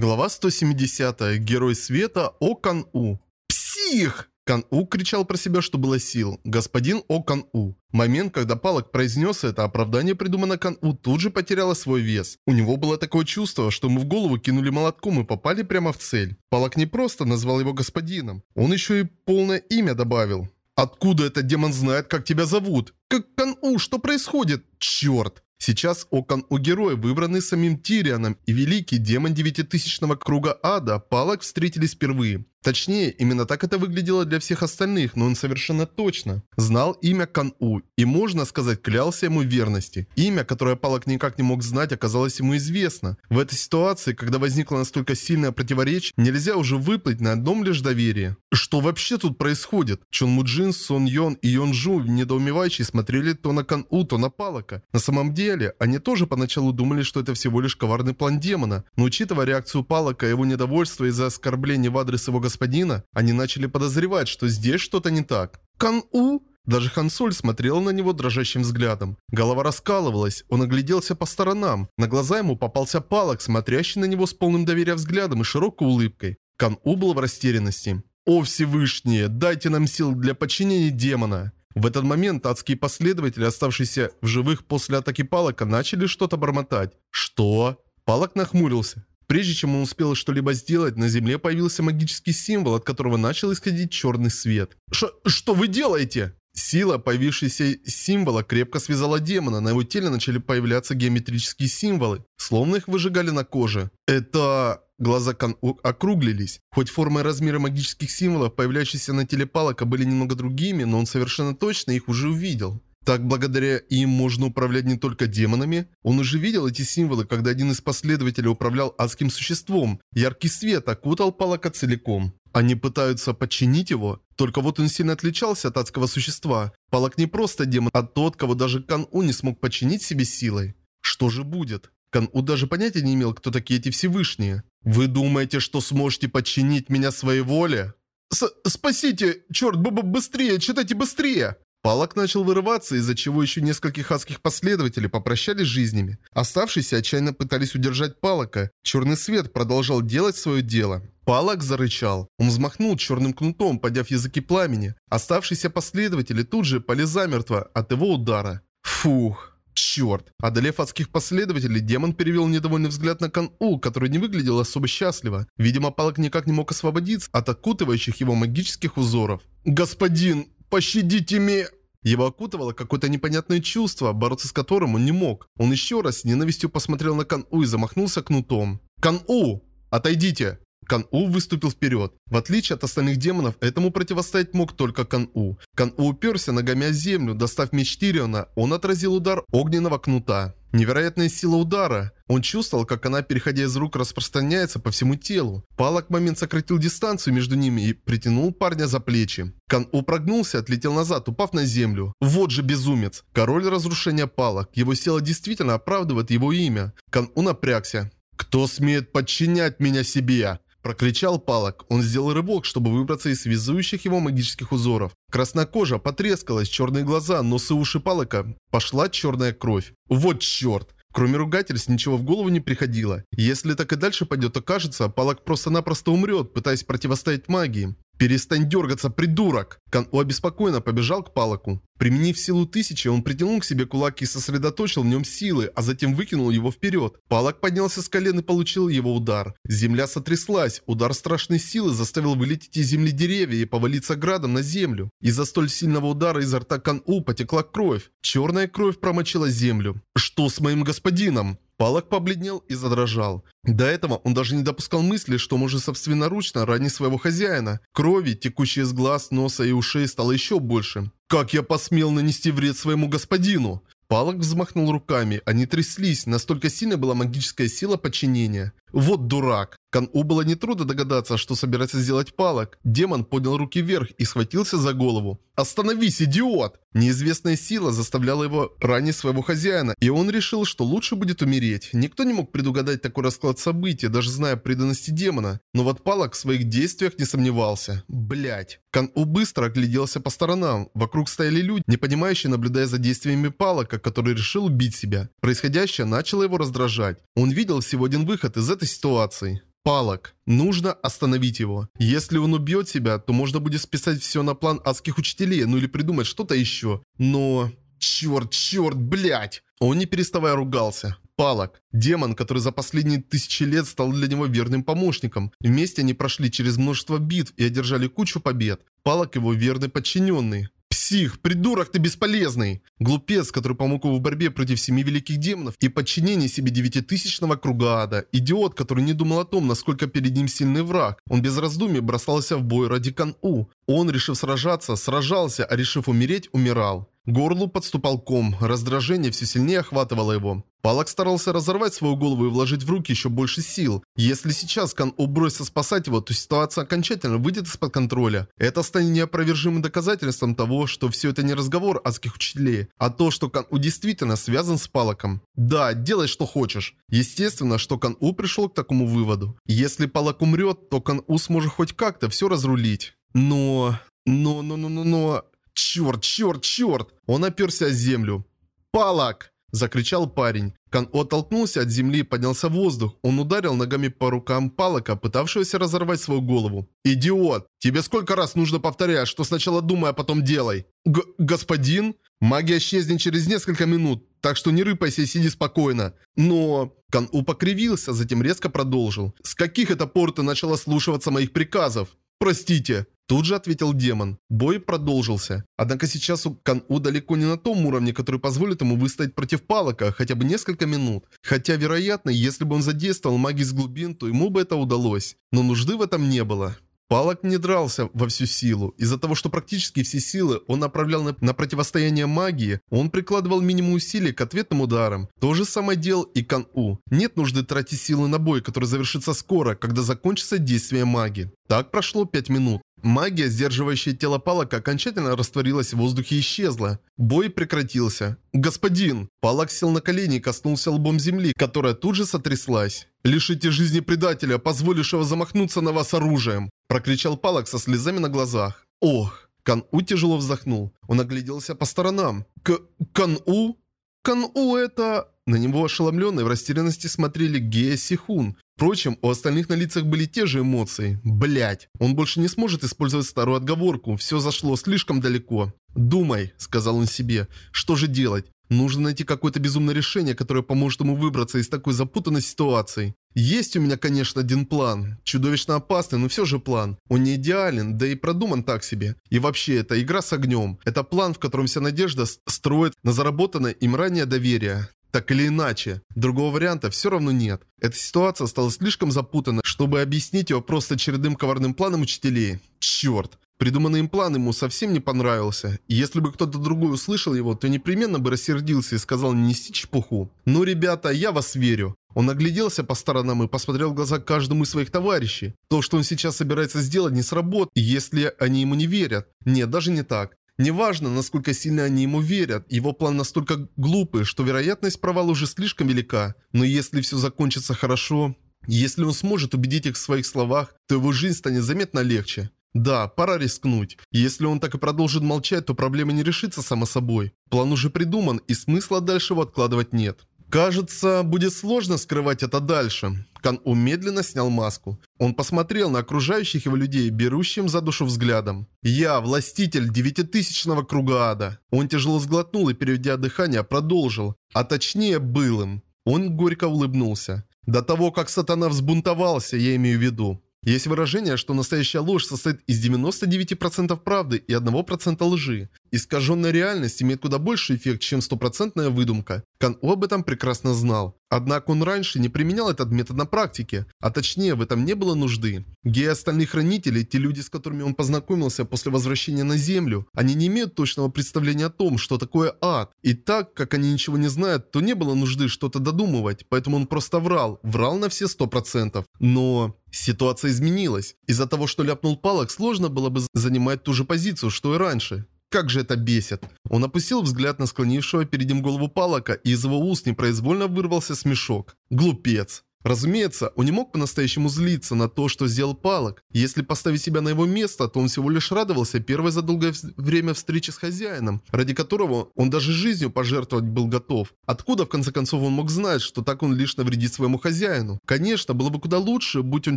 Глава 170. Герой света О Кан-У. «Псих!» Кан-У кричал про себя, что было сил. Господин О Кан-У. Момент, когда Палок произнес это, оправдание, придумано Кан-У, тут же потеряло свой вес. У него было такое чувство, что ему в голову кинули молотком и попали прямо в цель. Палок не просто назвал его господином, он еще и полное имя добавил. «Откуда этот демон знает, как тебя зовут?» «Как Кан-У, что происходит?» «Черт!» Сейчас окон у героя, выбранный самим Тирианом, и великий демон девятитысячного круга ада, Палок встретились впервые. Точнее, именно так это выглядело для всех остальных, но он совершенно точно знал имя Кан-У и, можно сказать, клялся ему верности. Имя, которое Палок никак не мог знать, оказалось ему известно. В этой ситуации, когда возникло настолько сильное противоречие, нельзя уже выплыть на одном лишь доверии. Что вообще тут происходит? Чон Муджин, Сон Йон и Йон Жу недоумевающие смотрели то на Кан-У, то на Палока. На самом деле, они тоже поначалу думали, что это всего лишь коварный план демона, но учитывая реакцию Палока и его недовольство из-за оскорбления в адрес его господина, они начали подозревать, что здесь что-то не так. «Кан-У?» Даже Хансоль смотрела на него дрожащим взглядом. Голова раскалывалась, он огляделся по сторонам. На глаза ему попался палок, смотрящий на него с полным доверия взглядом и широкой улыбкой. Кан-У был в растерянности. «О Всевышние, дайте нам сил для подчинения демона!» В этот момент адские последователи, оставшиеся в живых после атаки Палока, начали что-то бормотать. «Что?» Палок нахмурился. Прежде чем он успел что-либо сделать, на земле появился магический символ, от которого начал исходить черный свет. Ш «Что вы делаете?» Сила, появившаяся символа, крепко связала демона. На его теле начали появляться геометрические символы, словно их выжигали на коже. Это... Глаза Кан округлились. Хоть формы и размеры магических символов, появляющиеся на теле Палака, были немного другими, но он совершенно точно их уже увидел. Так, благодаря им можно управлять не только демонами. Он уже видел эти символы, когда один из последователей управлял адским существом. Яркий свет окутал Палака целиком. Они пытаются подчинить его, только вот он сильно отличался от адского существа. Палак не просто демон, а тот, кого даже Кан-У не смог подчинить себе силой. Что же будет? Кан-У даже понятия не имел, кто такие эти Всевышние. «Вы думаете, что сможете подчинить меня своей воле?» С «Спасите! Черт, б -б быстрее! Читайте быстрее!» Палок начал вырываться, из-за чего еще нескольких адских последователей попрощались жизнями. Оставшиеся отчаянно пытались удержать Палока. Черный свет продолжал делать свое дело. Палок зарычал. Он взмахнул черным кнутом, подняв языки пламени. Оставшиеся последователи тут же пали замертво от его удара. Фух. Черт! Одолев адских последователей, демон перевел недовольный взгляд на Кан-У, который не выглядел особо счастливо. Видимо, Палок никак не мог освободиться от окутывающих его магических узоров. «Господин, пощадите меня!» Его окутывало какое-то непонятное чувство, бороться с которым он не мог. Он еще раз с ненавистью посмотрел на Кан-У и замахнулся кнутом. «Кан-У! Отойдите!» Кан-У выступил вперед. В отличие от остальных демонов, этому противостоять мог только Кан-У. Кан-У уперся ногами о землю, достав меч Тириона, он отразил удар огненного кнута. Невероятная сила удара. Он чувствовал, как она, переходя из рук, распространяется по всему телу. Палок момент сократил дистанцию между ними и притянул парня за плечи. Кан-У прогнулся, отлетел назад, упав на землю. Вот же безумец. Король разрушения палок. Его сила действительно оправдывает его имя. Кан-У напрягся. «Кто смеет подчинять меня себе?» Прокричал Палок. Он сделал рывок, чтобы выбраться из связующих его магических узоров. Красная потрескалась, черные глаза, нос и уши Палока. Пошла черная кровь. Вот черт! Кроме ругательств ничего в голову не приходило. Если так и дальше пойдет, то кажется, Палок просто-напросто умрет, пытаясь противостоять магии. «Перестань дергаться, придурок!» Кан-У обеспокоенно побежал к Палаку. Применив силу тысячи, он притянул к себе кулак и сосредоточил в нем силы, а затем выкинул его вперед. Палак поднялся с колен и получил его удар. Земля сотряслась, удар страшной силы заставил вылететь из земли деревья и повалиться градом на землю. Из-за столь сильного удара изо рта Кан-У потекла кровь. Черная кровь промочила землю. «Что с моим господином?» Палок побледнел и задрожал. До этого он даже не допускал мысли, что может собственноручно ранить своего хозяина. Крови, текущей из глаз, носа и ушей, стало еще больше. «Как я посмел нанести вред своему господину?» Палок взмахнул руками, они тряслись, настолько сильна была магическая сила подчинения. Вот дурак. Кан-У было нетрудно догадаться, что собирается сделать Палок. Демон поднял руки вверх и схватился за голову. «Остановись, идиот!» Неизвестная сила заставляла его ранить своего хозяина, и он решил, что лучше будет умереть. Никто не мог предугадать такой расклад событий, даже зная преданности демона. Но вот Палок в своих действиях не сомневался. Блять. Кан-У быстро огляделся по сторонам. Вокруг стояли люди, не понимающие, наблюдая за действиями Палока, который решил убить себя. Происходящее начало его раздражать. Он видел всего один выход из этой ситуации. Палок. Нужно остановить его. Если он убьет себя, то можно будет списать все на план адских учителей, ну или придумать что-то еще. Но... Черт, черт, блядь! Он не переставая ругался. Палок. Демон, который за последние тысячи лет стал для него верным помощником. Вместе они прошли через множество битв и одержали кучу побед. Палок его верный подчиненный. Псих, придурок ты бесполезный. Глупец, который помог ему в борьбе против семи великих демонов и подчинении себе девятитысячного круга ада. Идиот, который не думал о том, насколько перед ним сильный враг. Он без раздумий бросался в бой ради Кан-У. Он, решив сражаться, сражался, а решив умереть, умирал. Горлу подступал ком, раздражение все сильнее охватывало его. Палак старался разорвать свою голову и вложить в руки еще больше сил. Если сейчас Кан бросится спасать его, то ситуация окончательно выйдет из-под контроля. Это станет неопровержимым доказательством того, что все это не разговор адских учителей, а то, что Кан действительно связан с Палаком. Да, делай что хочешь. Естественно, что Кан пришел к такому выводу. Если Палак умрет, то Кан сможет хоть как-то все разрулить. Но... Но, но, но, но, но... Черт, черт, черт! Он оперся о землю. «Палак!» – закричал парень. Кан оттолкнулся от земли и поднялся в воздух. Он ударил ногами по рукам Палака, пытавшегося разорвать свою голову. «Идиот! Тебе сколько раз нужно повторять, что сначала думай, а потом делай?» Г «Господин?» «Магия исчезнет через несколько минут, так что не рыпайся и сиди спокойно». «Но...» Кан-У покривился, затем резко продолжил. «С каких это пор ты начала слушаться моих приказов?» «Простите». Тут же ответил демон. Бой продолжился. Однако сейчас у Кан-У далеко не на том уровне, который позволит ему выстоять против Палака хотя бы несколько минут. Хотя, вероятно, если бы он задействовал магию с глубин, то ему бы это удалось. Но нужды в этом не было. Палок не дрался во всю силу. Из-за того, что практически все силы он направлял на, на противостояние магии, он прикладывал минимум усилий к ответным ударам. То же самое делал и Кан-У. Нет нужды тратить силы на бой, который завершится скоро, когда закончится действие магии. Так прошло 5 минут. Магия, сдерживающая тело Палака, окончательно растворилась в воздухе и исчезла. Бой прекратился. «Господин!» Палак сел на колени и коснулся лбом земли, которая тут же сотряслась. «Лишите жизни предателя, позволившего замахнуться на вас оружием!» Прокричал Палак со слезами на глазах. «Ох!» Кан-У тяжело вздохнул. Он огляделся по сторонам. К... Кан-У? Кан-У это... На него ошеломленные в растерянности смотрели Гея Сихун. Впрочем, у остальных на лицах были те же эмоции. Блять, он больше не сможет использовать старую отговорку, все зашло слишком далеко. «Думай», — сказал он себе, — «что же делать? Нужно найти какое-то безумное решение, которое поможет ему выбраться из такой запутанной ситуации. Есть у меня, конечно, один план. Чудовищно опасный, но все же план. Он не идеален, да и продуман так себе. И вообще, это игра с огнем. Это план, в котором вся надежда строит на заработанное им ранее доверие. Так или иначе, другого варианта все равно нет. Эта ситуация стала слишком запутанной, чтобы объяснить ее просто очередным коварным планом учителей. Черт. Придуманный им план ему совсем не понравился. И если бы кто-то другой услышал его, то непременно бы рассердился и сказал не нести чепуху. «Ну, ребята, я вас верю». Он огляделся по сторонам и посмотрел в глаза каждому из своих товарищей. То, что он сейчас собирается сделать, не сработает, если они ему не верят. Нет, даже не так. Неважно, насколько сильно они ему верят, его план настолько глупый, что вероятность провала уже слишком велика. Но если все закончится хорошо, если он сможет убедить их в своих словах, то его жизнь станет заметно легче. Да, пора рискнуть. Если он так и продолжит молчать, то проблема не решится само собой. План уже придуман, и смысла дальше его откладывать нет. Кажется, будет сложно скрывать это дальше. Кан-У медленно снял маску. Он посмотрел на окружающих его людей, берущим за душу взглядом. «Я, властитель девятитысячного круга ада». Он тяжело сглотнул и, переведя дыхание, продолжил. А точнее, был им. Он горько улыбнулся. До того, как сатана взбунтовался, я имею в виду. Есть выражение, что настоящая ложь состоит из 99% правды и 1% лжи. Искаженная реальность имеет куда больший эффект, чем стопроцентная выдумка. Кан об этом прекрасно знал. Однако он раньше не применял этот метод на практике, а точнее в этом не было нужды. Геи остальных хранителей, те люди, с которыми он познакомился после возвращения на Землю, они не имеют точного представления о том, что такое ад. И так, как они ничего не знают, то не было нужды что-то додумывать, поэтому он просто врал, врал на все 100%. Но... Ситуация изменилась. Из-за того, что ляпнул палок, сложно было бы занимать ту же позицию, что и раньше. Как же это бесит. Он опустил взгляд на склонившего перед ним голову Палака, и из его уст непроизвольно вырвался смешок. Глупец. Разумеется, он не мог по-настоящему злиться на то, что сделал Палок. Если поставить себя на его место, то он всего лишь радовался первой за долгое время встречи с хозяином, ради которого он даже жизнью пожертвовать был готов. Откуда, в конце концов, он мог знать, что так он лишь навредит своему хозяину? Конечно, было бы куда лучше, будь он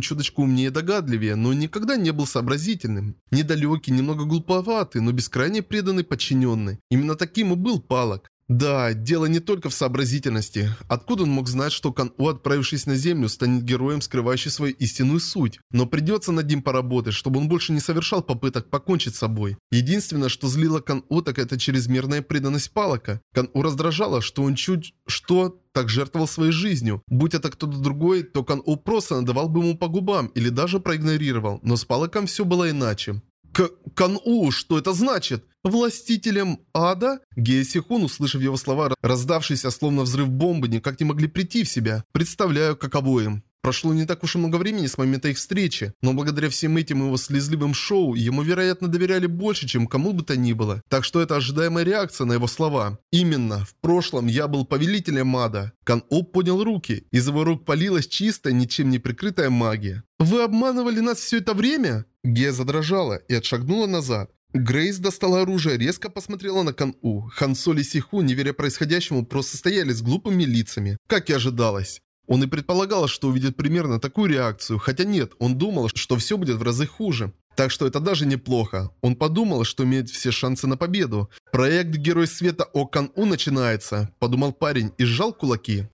чуточку умнее и догадливее, но никогда не был сообразительным. Недалекий, немного глуповатый, но бескрайне преданный подчиненный. Именно таким и был Палок. Да, дело не только в сообразительности. Откуда он мог знать, что Кан-У, отправившись на Землю, станет героем, скрывающим свою истинную суть? Но придется над ним поработать, чтобы он больше не совершал попыток покончить с собой. Единственное, что злило Кан-У, так это чрезмерная преданность Палака. Кан-У раздражало, что он чуть что так жертвовал своей жизнью. Будь это кто-то другой, то Кан-У просто надавал бы ему по губам или даже проигнорировал, но с Палаком все было иначе. К Кан-У, что это значит? Властителем ада? Гея Сихун, услышав его слова, раздавшиеся словно взрыв бомбы, никак не могли прийти в себя. Представляю, каково им. Прошло не так уж и много времени с момента их встречи, но благодаря всем этим его слезливым шоу, ему, вероятно, доверяли больше, чем кому бы то ни было. Так что это ожидаемая реакция на его слова. Именно, в прошлом я был повелителем ада. Кан-О поднял руки, из его рук полилась чистая, ничем не прикрытая магия. «Вы обманывали нас все это время?» Гея задрожала и отшагнула назад. Грейс достала оружие, резко посмотрела на Кан-У. Хан Соль и Сиху, не веря происходящему, просто стояли с глупыми лицами, как и ожидалось. Он и предполагал, что увидит примерно такую реакцию, хотя нет, он думал, что все будет в разы хуже. Так что это даже неплохо. Он подумал, что имеет все шансы на победу. Проект Герой Света Окан У начинается, подумал парень и сжал кулаки.